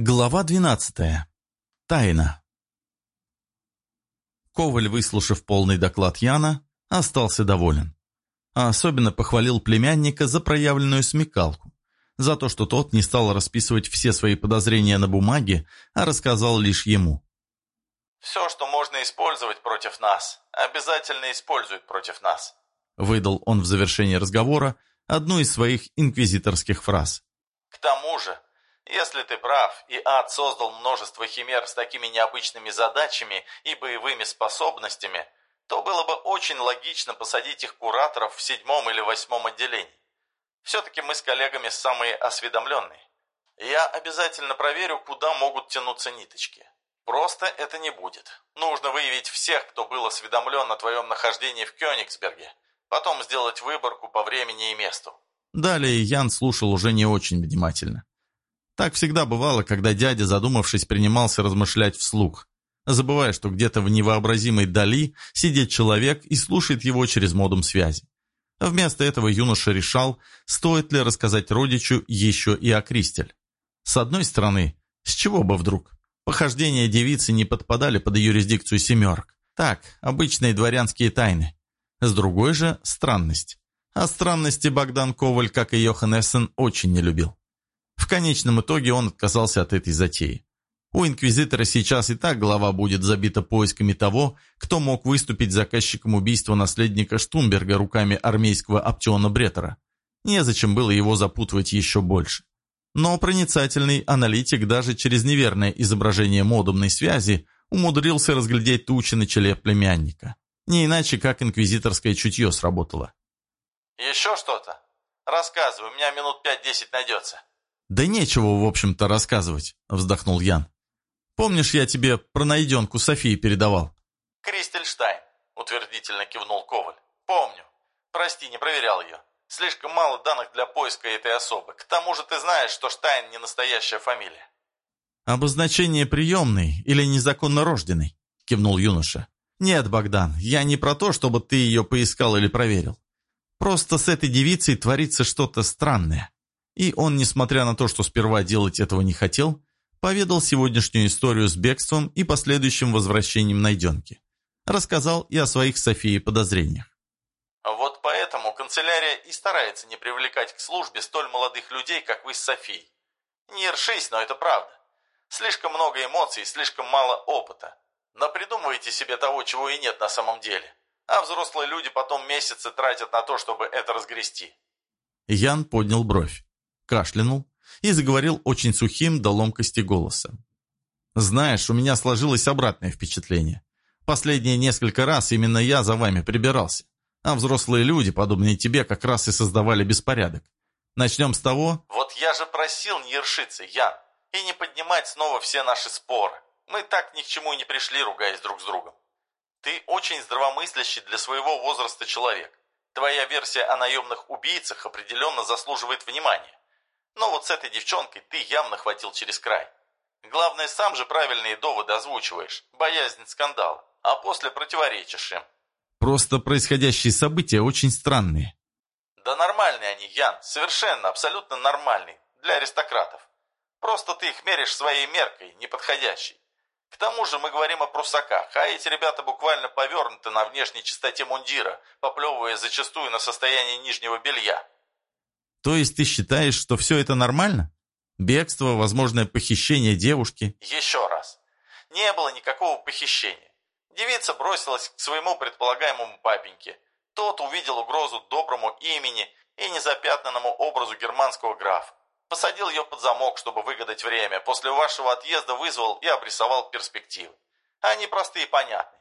Глава двенадцатая. Тайна. Коваль, выслушав полный доклад Яна, остался доволен. А особенно похвалил племянника за проявленную смекалку, за то, что тот не стал расписывать все свои подозрения на бумаге, а рассказал лишь ему. «Все, что можно использовать против нас, обязательно используют против нас», выдал он в завершении разговора одну из своих инквизиторских фраз. «К тому же, если ты прав, и ад создал множество химер с такими необычными задачами и боевыми способностями, то было бы очень логично посадить их кураторов в седьмом или восьмом отделении. Все-таки мы с коллегами самые осведомленные. Я обязательно проверю, куда могут тянуться ниточки. Просто это не будет. Нужно выявить всех, кто был осведомлен о твоем нахождении в Кёнигсберге, потом сделать выборку по времени и месту. Далее Ян слушал уже не очень внимательно. Так всегда бывало, когда дядя, задумавшись, принимался размышлять вслух, забывая, что где-то в невообразимой дали сидит человек и слушает его через модум связи. вместо этого юноша решал, стоит ли рассказать родичу еще и о Кристель. С одной стороны, с чего бы вдруг? Похождения девицы не подпадали под юрисдикцию семерок. Так, обычные дворянские тайны. С другой же – странность. А странности Богдан Коваль, как и Йохан Эссен, очень не любил. В конечном итоге он отказался от этой затеи. У инквизитора сейчас и так голова будет забита поисками того, кто мог выступить заказчиком убийства наследника Штумберга руками армейского Аптиона Бреттера. Незачем было его запутывать еще больше. Но проницательный аналитик даже через неверное изображение модумной связи умудрился разглядеть тучи на челе племянника. Не иначе, как инквизиторское чутье сработало. «Еще что-то? Рассказывай, у меня минут пять-десять найдется». «Да нечего, в общем-то, рассказывать», — вздохнул Ян. «Помнишь, я тебе про найденку Софии передавал?» «Кристельштайн», — утвердительно кивнул Коваль. «Помню. Прости, не проверял ее. Слишком мало данных для поиска этой особы. К тому же ты знаешь, что Штайн не настоящая фамилия». «Обозначение приемный или незаконно рожденный?» — кивнул юноша. «Нет, Богдан, я не про то, чтобы ты ее поискал или проверил. Просто с этой девицей творится что-то странное. И он, несмотря на то, что сперва делать этого не хотел, поведал сегодняшнюю историю с бегством и последующим возвращением найденки. Рассказал и о своих Софии подозрениях. Вот поэтому канцелярия и старается не привлекать к службе столь молодых людей, как вы с Софией. Не ршись, но это правда. Слишком много эмоций, слишком мало опыта. Напридумывайте себе того, чего и нет на самом деле. А взрослые люди потом месяцы тратят на то, чтобы это разгрести. Ян поднял бровь кашлянул и заговорил очень сухим до ломкости голосом. «Знаешь, у меня сложилось обратное впечатление. Последние несколько раз именно я за вами прибирался, а взрослые люди, подобные тебе, как раз и создавали беспорядок. Начнем с того...» «Вот я же просил не ершиться, Ян, и не поднимать снова все наши споры. Мы так ни к чему и не пришли, ругаясь друг с другом. Ты очень здравомыслящий для своего возраста человек. Твоя версия о наемных убийцах определенно заслуживает внимания. Но вот с этой девчонкой ты явно хватил через край. Главное, сам же правильные доводы озвучиваешь, боязнь скандала, а после противоречишь им. Просто происходящие события очень странные. Да нормальные они, Ян, совершенно, абсолютно нормальные, для аристократов. Просто ты их меришь своей меркой, неподходящей. К тому же мы говорим о прусаках, а эти ребята буквально повернуты на внешней чистоте мундира, поплевывая зачастую на состояние нижнего белья. То есть ты считаешь, что все это нормально? Бегство, возможное похищение девушки? Еще раз. Не было никакого похищения. Девица бросилась к своему предполагаемому папеньке. Тот увидел угрозу доброму имени и незапятнанному образу германского графа. Посадил ее под замок, чтобы выгадать время. После вашего отъезда вызвал и обрисовал перспективы. Они простые и понятны.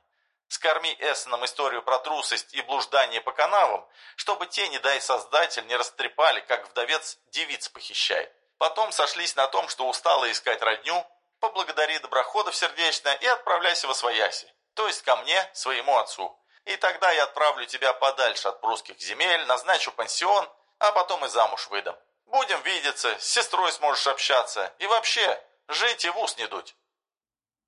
Скорми Эссенам историю про трусость и блуждание по канавам, чтобы те, не дай создатель, не растрепали, как вдовец девиц похищает. Потом сошлись на том, что устала искать родню, поблагодари доброходов сердечно и отправляйся во свояси, то есть ко мне, своему отцу. И тогда я отправлю тебя подальше от прусских земель, назначу пансион, а потом и замуж выдам. Будем видеться, с сестрой сможешь общаться, и вообще, жить и в ус не дуть.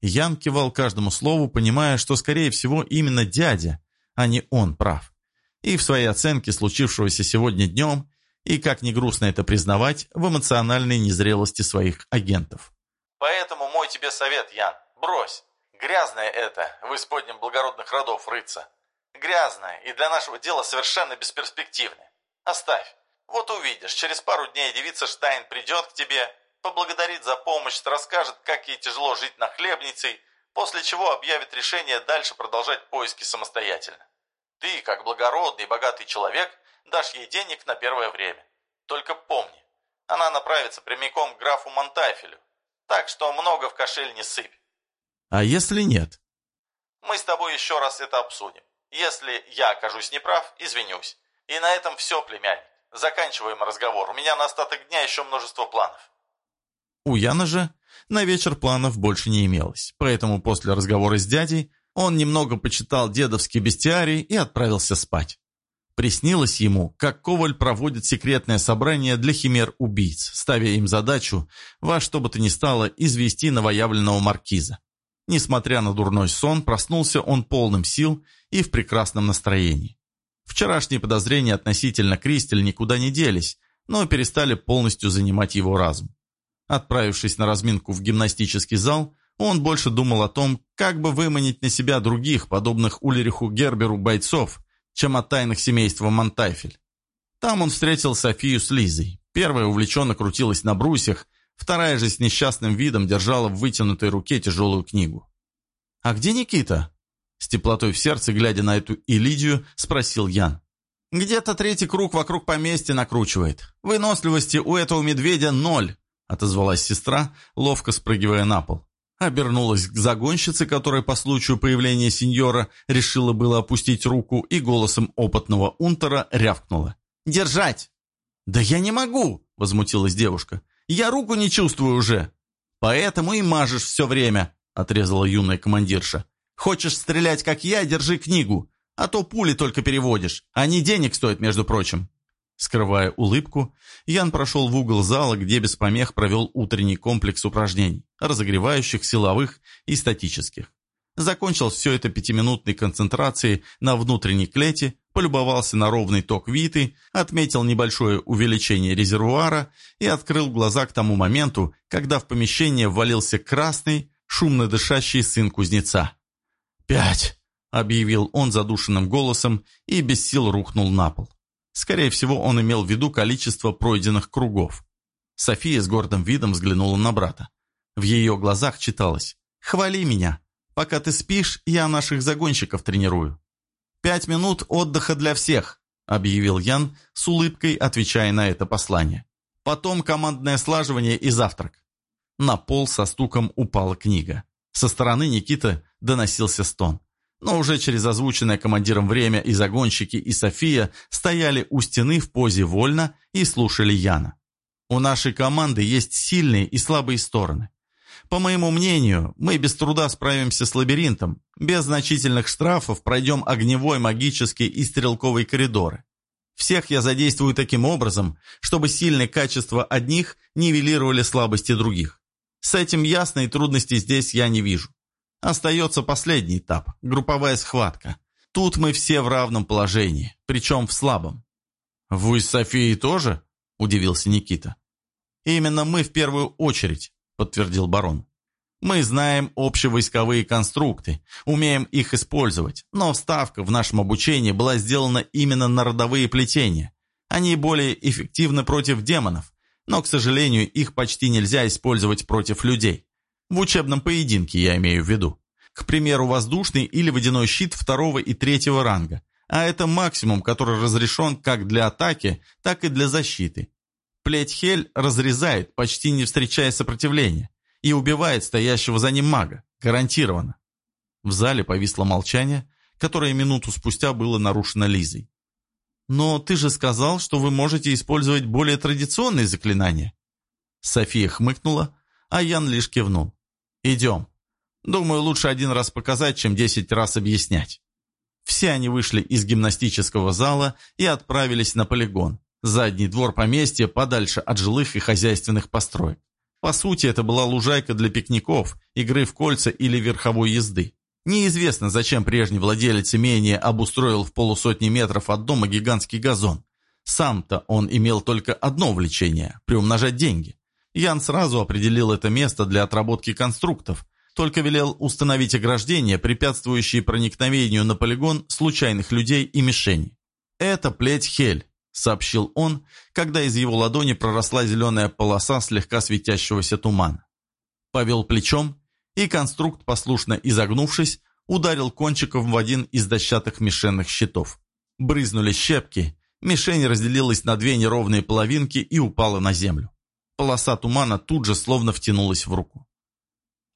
Ян кивал каждому слову, понимая, что, скорее всего, именно дядя, а не он прав. И в своей оценке случившегося сегодня днем, и, как ни грустно это признавать, в эмоциональной незрелости своих агентов. Поэтому мой тебе совет, Ян, брось. Грязное это, в исподнем благородных родов рыться. Грязное и для нашего дела совершенно бесперспективное. Оставь. Вот увидишь, через пару дней девица Штайн придет к тебе, поблагодарит за помощь, расскажет, как ей тяжело жить на хлебницей, после чего объявит решение дальше продолжать поиски самостоятельно. Ты, как благородный и богатый человек, дашь ей денег на первое время. Только помни, она направится прямиком к графу Монтайфелю, так что много в кошель не сыпь. А если нет? Мы с тобой еще раз это обсудим. Если я окажусь неправ, извинюсь. И на этом все, племянник. Заканчиваем разговор. У меня на остаток дня еще множество планов. У Яна же на вечер планов больше не имелось, поэтому после разговора с дядей он немного почитал дедовский бестиарий и отправился спать. Приснилось ему, как Коваль проводит секретное собрание для химер-убийц, ставя им задачу во что бы то ни стало извести новоявленного маркиза. Несмотря на дурной сон, проснулся он полным сил и в прекрасном настроении. Вчерашние подозрения относительно Кристель никуда не делись, но перестали полностью занимать его разум. Отправившись на разминку в гимнастический зал, он больше думал о том, как бы выманить на себя других, подобных Ульриху Герберу бойцов, чем о тайнах семейства Монтайфель. Там он встретил Софию с Лизой. Первая увлеченно крутилась на брусьях, вторая же с несчастным видом держала в вытянутой руке тяжелую книгу. «А где Никита?» С теплотой в сердце, глядя на эту Элидию, спросил Ян. «Где-то третий круг вокруг поместья накручивает. Выносливости у этого медведя ноль», отозвалась сестра, ловко спрыгивая на пол. Обернулась к загонщице, которая по случаю появления сеньора решила было опустить руку и голосом опытного унтера рявкнула. «Держать!» «Да я не могу!» — возмутилась девушка. «Я руку не чувствую уже!» «Поэтому и мажешь все время!» — отрезала юная командирша. «Хочешь стрелять, как я, держи книгу, а то пули только переводишь. Они денег стоят, между прочим». Скрывая улыбку, Ян прошел в угол зала, где без помех провел утренний комплекс упражнений, разогревающих, силовых и статических. Закончил все это пятиминутной концентрацией на внутренней клете, полюбовался на ровный ток Виты, отметил небольшое увеличение резервуара и открыл глаза к тому моменту, когда в помещение ввалился красный, шумно дышащий сын кузнеца. «Пять!» — объявил он задушенным голосом и без сил рухнул на пол. Скорее всего, он имел в виду количество пройденных кругов. София с гордым видом взглянула на брата. В ее глазах читалось «Хвали меня. Пока ты спишь, я наших загонщиков тренирую». «Пять минут отдыха для всех», — объявил Ян, с улыбкой отвечая на это послание. «Потом командное слаживание и завтрак». На пол со стуком упала книга. Со стороны Никиты доносился стон но уже через озвученное командиром время и загонщики, и София стояли у стены в позе вольно и слушали Яна. У нашей команды есть сильные и слабые стороны. По моему мнению, мы без труда справимся с лабиринтом, без значительных штрафов пройдем огневой, магический и стрелковый коридоры. Всех я задействую таким образом, чтобы сильные качества одних нивелировали слабости других. С этим ясной трудности здесь я не вижу. Остается последний этап – групповая схватка. Тут мы все в равном положении, причем в слабом. «Вы с Софией тоже?» – удивился Никита. «Именно мы в первую очередь», – подтвердил барон. «Мы знаем общевойсковые конструкты, умеем их использовать, но вставка в нашем обучении была сделана именно на родовые плетения. Они более эффективны против демонов, но, к сожалению, их почти нельзя использовать против людей. В учебном поединке я имею в виду. К примеру, воздушный или водяной щит второго и третьего ранга. А это максимум, который разрешен как для атаки, так и для защиты. Плеть Хель разрезает, почти не встречая сопротивления, и убивает стоящего за ним мага. Гарантированно. В зале повисло молчание, которое минуту спустя было нарушено Лизой. «Но ты же сказал, что вы можете использовать более традиционные заклинания». София хмыкнула, а Ян лишь кивнул. «Идем. Думаю, лучше один раз показать, чем десять раз объяснять». Все они вышли из гимнастического зала и отправились на полигон. Задний двор поместья подальше от жилых и хозяйственных построек. По сути, это была лужайка для пикников, игры в кольца или верховой езды. Неизвестно, зачем прежний владелец имения обустроил в полусотни метров от дома гигантский газон. Сам-то он имел только одно влечение – приумножать деньги. Ян сразу определил это место для отработки конструктов, только велел установить ограждения, препятствующие проникновению на полигон случайных людей и мишеней. «Это плеть Хель», — сообщил он, когда из его ладони проросла зеленая полоса слегка светящегося тумана. Повел плечом, и конструкт, послушно изогнувшись, ударил кончиком в один из дощатых мишенных щитов. Брызнули щепки, мишень разделилась на две неровные половинки и упала на землю. Полоса тумана тут же словно втянулась в руку.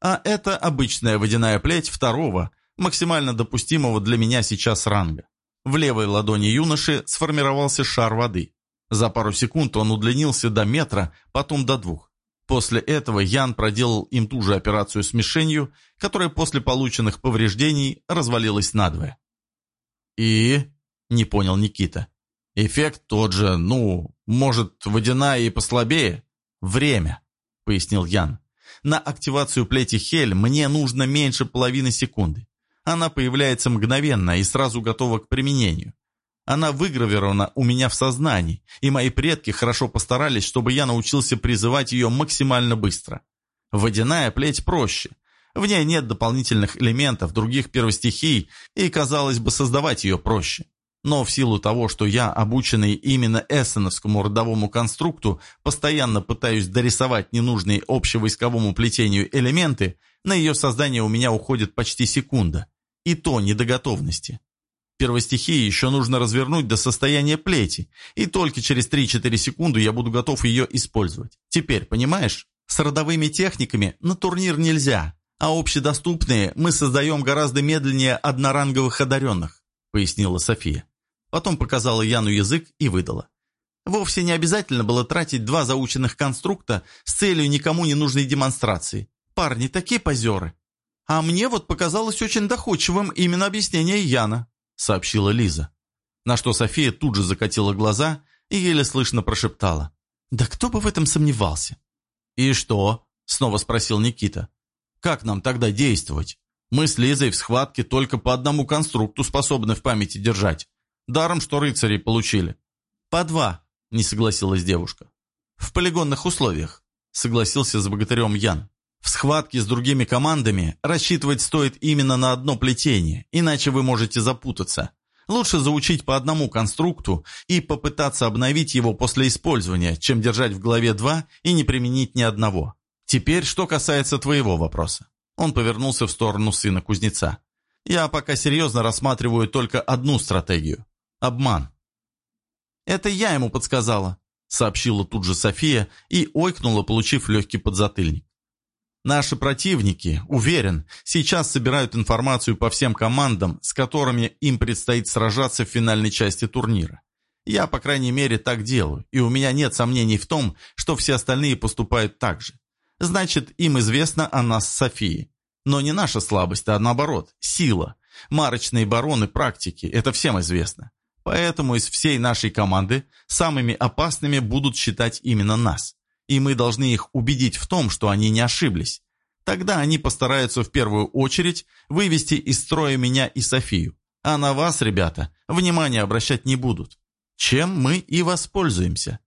А это обычная водяная плеть второго, максимально допустимого для меня сейчас ранга. В левой ладони юноши сформировался шар воды. За пару секунд он удлинился до метра, потом до двух. После этого Ян проделал им ту же операцию с мишенью, которая после полученных повреждений развалилась надвое. «И?» – не понял Никита. «Эффект тот же, ну, может, водяная и послабее?» «Время», – пояснил Ян. «На активацию плети Хель мне нужно меньше половины секунды. Она появляется мгновенно и сразу готова к применению. Она выгравирована у меня в сознании, и мои предки хорошо постарались, чтобы я научился призывать ее максимально быстро. Водяная плеть проще. В ней нет дополнительных элементов других первостихий, и, казалось бы, создавать ее проще. Но в силу того, что я, обученный именно эссеновскому родовому конструкту, постоянно пытаюсь дорисовать ненужные общевойсковому плетению элементы, на ее создание у меня уходит почти секунда. И то не до готовности. Первостихии еще нужно развернуть до состояния плети, и только через 3-4 секунды я буду готов ее использовать. Теперь, понимаешь, с родовыми техниками на турнир нельзя, а общедоступные мы создаем гораздо медленнее одноранговых одаренных, пояснила София. Потом показала Яну язык и выдала. Вовсе не обязательно было тратить два заученных конструкта с целью никому не нужной демонстрации. Парни такие позеры. А мне вот показалось очень доходчивым именно объяснение Яна сообщила Лиза. На что София тут же закатила глаза и еле слышно прошептала. «Да кто бы в этом сомневался?» «И что?» — снова спросил Никита. «Как нам тогда действовать? Мы с Лизой в схватке только по одному конструкту способны в памяти держать. Даром, что рыцари получили». «По два», — не согласилась девушка. «В полигонных условиях», — согласился с богатырем Ян. В схватке с другими командами рассчитывать стоит именно на одно плетение, иначе вы можете запутаться. Лучше заучить по одному конструкту и попытаться обновить его после использования, чем держать в голове два и не применить ни одного. Теперь, что касается твоего вопроса. Он повернулся в сторону сына кузнеца. Я пока серьезно рассматриваю только одну стратегию – обман. «Это я ему подсказала», – сообщила тут же София и ойкнула, получив легкий подзатыльник. Наши противники, уверен, сейчас собирают информацию по всем командам, с которыми им предстоит сражаться в финальной части турнира. Я, по крайней мере, так делаю, и у меня нет сомнений в том, что все остальные поступают так же. Значит, им известно о нас с Софией. Но не наша слабость, а наоборот, сила. Марочные бароны практики, это всем известно. Поэтому из всей нашей команды самыми опасными будут считать именно нас и мы должны их убедить в том, что они не ошиблись. Тогда они постараются в первую очередь вывести из строя меня и Софию. А на вас, ребята, внимания обращать не будут. Чем мы и воспользуемся.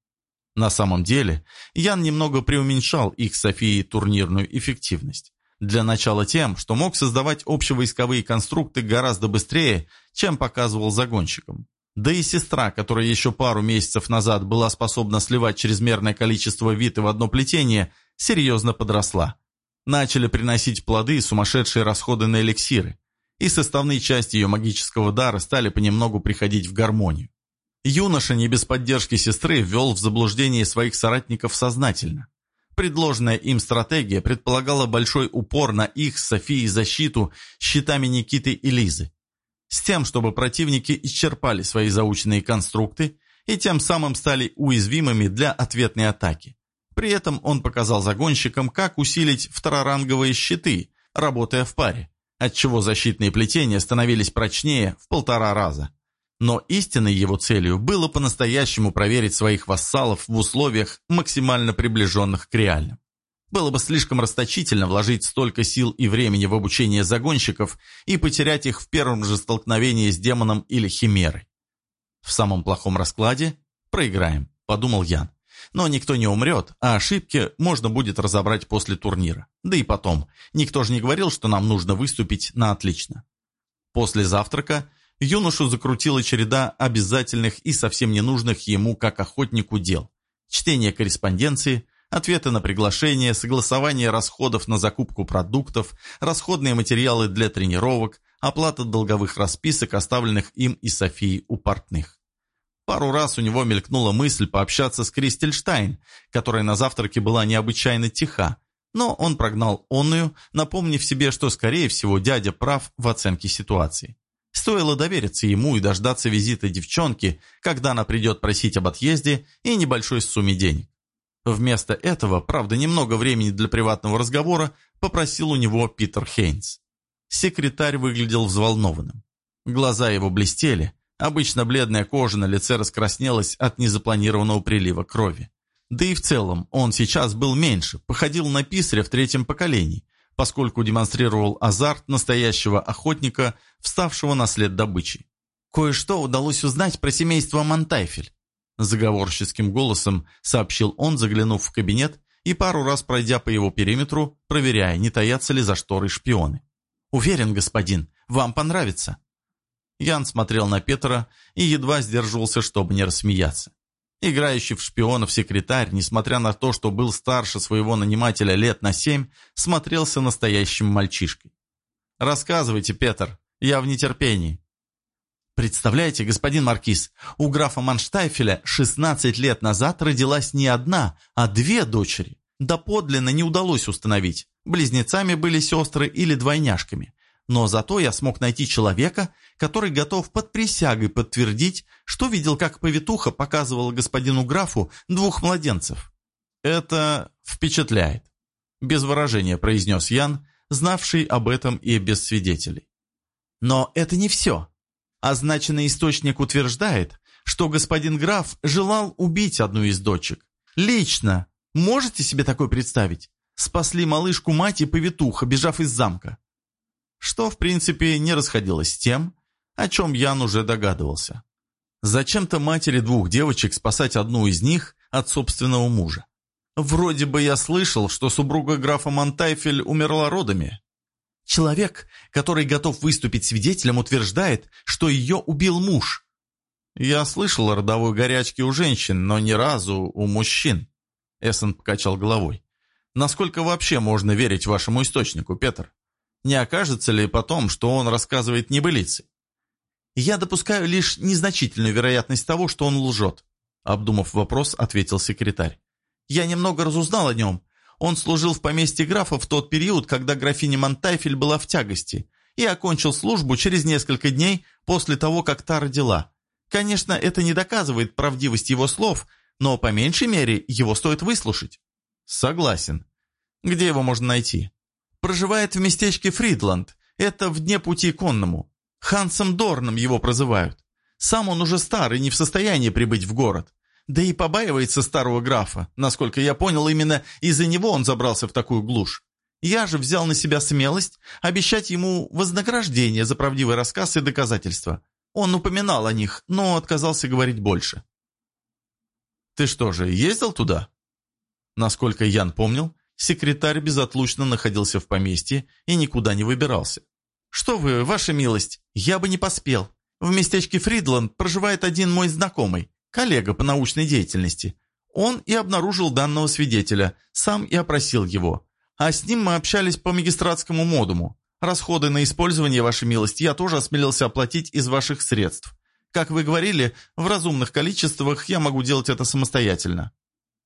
На самом деле, Ян немного преуменьшал их с Софией турнирную эффективность. Для начала тем, что мог создавать общевойсковые конструкты гораздо быстрее, чем показывал загонщикам. Да и сестра, которая еще пару месяцев назад была способна сливать чрезмерное количество виты в одно плетение, серьезно подросла. Начали приносить плоды сумасшедшие расходы на эликсиры, и составные части ее магического дара стали понемногу приходить в гармонию. Юноша не без поддержки сестры ввел в заблуждение своих соратников сознательно. Предложенная им стратегия предполагала большой упор на их с Софией защиту щитами Никиты и Лизы с тем, чтобы противники исчерпали свои заученные конструкты и тем самым стали уязвимыми для ответной атаки. При этом он показал загонщикам, как усилить второранговые щиты, работая в паре, отчего защитные плетения становились прочнее в полтора раза. Но истинной его целью было по-настоящему проверить своих вассалов в условиях, максимально приближенных к реальным. Было бы слишком расточительно вложить столько сил и времени в обучение загонщиков и потерять их в первом же столкновении с демоном или химерой. В самом плохом раскладе проиграем, подумал Ян. Но никто не умрет, а ошибки можно будет разобрать после турнира. Да и потом, никто же не говорил, что нам нужно выступить на отлично. После завтрака юношу закрутила череда обязательных и совсем ненужных ему как охотнику дел. Чтение корреспонденции, ответы на приглашения, согласование расходов на закупку продуктов, расходные материалы для тренировок, оплата долговых расписок, оставленных им и Софией у портных. Пару раз у него мелькнула мысль пообщаться с Кристельштайн, которая на завтраке была необычайно тиха, но он прогнал онную, напомнив себе, что, скорее всего, дядя прав в оценке ситуации. Стоило довериться ему и дождаться визита девчонки, когда она придет просить об отъезде и небольшой сумме денег. Вместо этого, правда, немного времени для приватного разговора попросил у него Питер Хейнс. Секретарь выглядел взволнованным. Глаза его блестели, обычно бледная кожа на лице раскраснелась от незапланированного прилива крови. Да и в целом он сейчас был меньше, походил на писаря в третьем поколении, поскольку демонстрировал азарт настоящего охотника, вставшего на след добычи. Кое-что удалось узнать про семейство Монтайфель. Заговорческим голосом сообщил он, заглянув в кабинет и пару раз пройдя по его периметру, проверяя, не таятся ли за шторой шпионы. «Уверен, господин, вам понравится». Ян смотрел на Петра и едва сдерживался, чтобы не рассмеяться. Играющий в шпионов секретарь, несмотря на то, что был старше своего нанимателя лет на семь, смотрелся настоящим мальчишкой. «Рассказывайте, Петр, я в нетерпении». Представляете, господин Маркиз, у графа Манштайфеля 16 лет назад родилась не одна, а две дочери. Да подлинно не удалось установить, близнецами были сестры или двойняшками. Но зато я смог найти человека, который готов под присягой подтвердить, что видел, как повитуха показывала господину графу двух младенцев. «Это впечатляет», – без выражения произнес Ян, знавший об этом и без свидетелей. «Но это не все», Означенный источник утверждает, что господин граф желал убить одну из дочек. Лично. Можете себе такое представить? Спасли малышку мать и повитуха, бежав из замка. Что, в принципе, не расходилось с тем, о чем Ян уже догадывался. Зачем-то матери двух девочек спасать одну из них от собственного мужа. Вроде бы я слышал, что супруга графа Монтайфель умерла родами. Человек, который готов выступить свидетелем, утверждает, что ее убил муж. Я слышал о родовой горячке у женщин, но ни разу у мужчин. Эссен покачал головой. Насколько вообще можно верить вашему источнику, Петр? Не окажется ли потом, что он рассказывает небылицы? Я допускаю лишь незначительную вероятность того, что он лжет. Обдумав вопрос, ответил секретарь. Я немного разузнал о нем, он служил в поместье графа в тот период, когда графиня Монтайфель была в тягости, и окончил службу через несколько дней после того, как та родила. Конечно, это не доказывает правдивость его слов, но по меньшей мере его стоит выслушать. Согласен. Где его можно найти? Проживает в местечке Фридланд. Это в дне пути конному. Хансом Дорном его прозывают. Сам он уже старый, не в состоянии прибыть в город. Да и побаивается старого графа. Насколько я понял, именно из-за него он забрался в такую глушь. Я же взял на себя смелость обещать ему вознаграждение за правдивый рассказ и доказательства. Он упоминал о них, но отказался говорить больше. «Ты что же, ездил туда?» Насколько Ян помнил, секретарь безотлучно находился в поместье и никуда не выбирался. «Что вы, ваша милость, я бы не поспел. В местечке Фридланд проживает один мой знакомый коллега по научной деятельности. Он и обнаружил данного свидетеля, сам и опросил его. А с ним мы общались по магистратскому модуму. Расходы на использование, вашей милости, я тоже осмелился оплатить из ваших средств. Как вы говорили, в разумных количествах я могу делать это самостоятельно».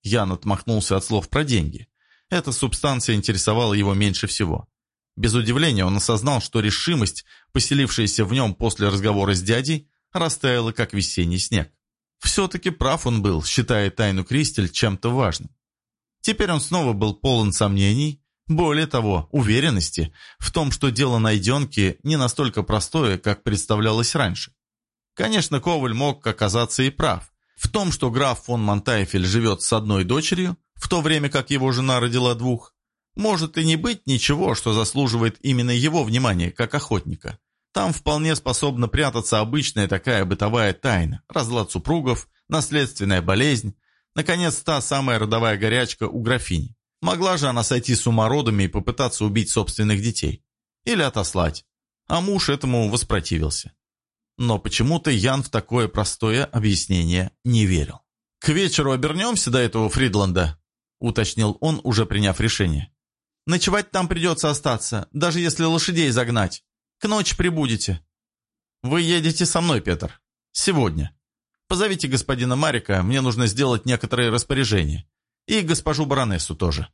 Ян отмахнулся от слов про деньги. Эта субстанция интересовала его меньше всего. Без удивления он осознал, что решимость, поселившаяся в нем после разговора с дядей, растаяла, как весенний снег. Все-таки прав он был, считая тайну Кристель чем-то важным. Теперь он снова был полон сомнений, более того, уверенности в том, что дело найденки не настолько простое, как представлялось раньше. Конечно, Коваль мог оказаться и прав. В том, что граф фон Монтайфель живет с одной дочерью, в то время как его жена родила двух, может и не быть ничего, что заслуживает именно его внимания, как охотника. Там вполне способна прятаться обычная такая бытовая тайна, разлад супругов, наследственная болезнь, Наконец, та самая родовая горячка у графини. Могла же она сойти с ума родами и попытаться убить собственных детей. Или отослать. А муж этому воспротивился. Но почему-то Ян в такое простое объяснение не верил. «К вечеру обернемся до этого Фридланда», — уточнил он, уже приняв решение. «Ночевать там придется остаться, даже если лошадей загнать. К ночи прибудете». «Вы едете со мной, Петр. Сегодня. Позовите господина Марика, мне нужно сделать некоторые распоряжения. И госпожу баронессу тоже».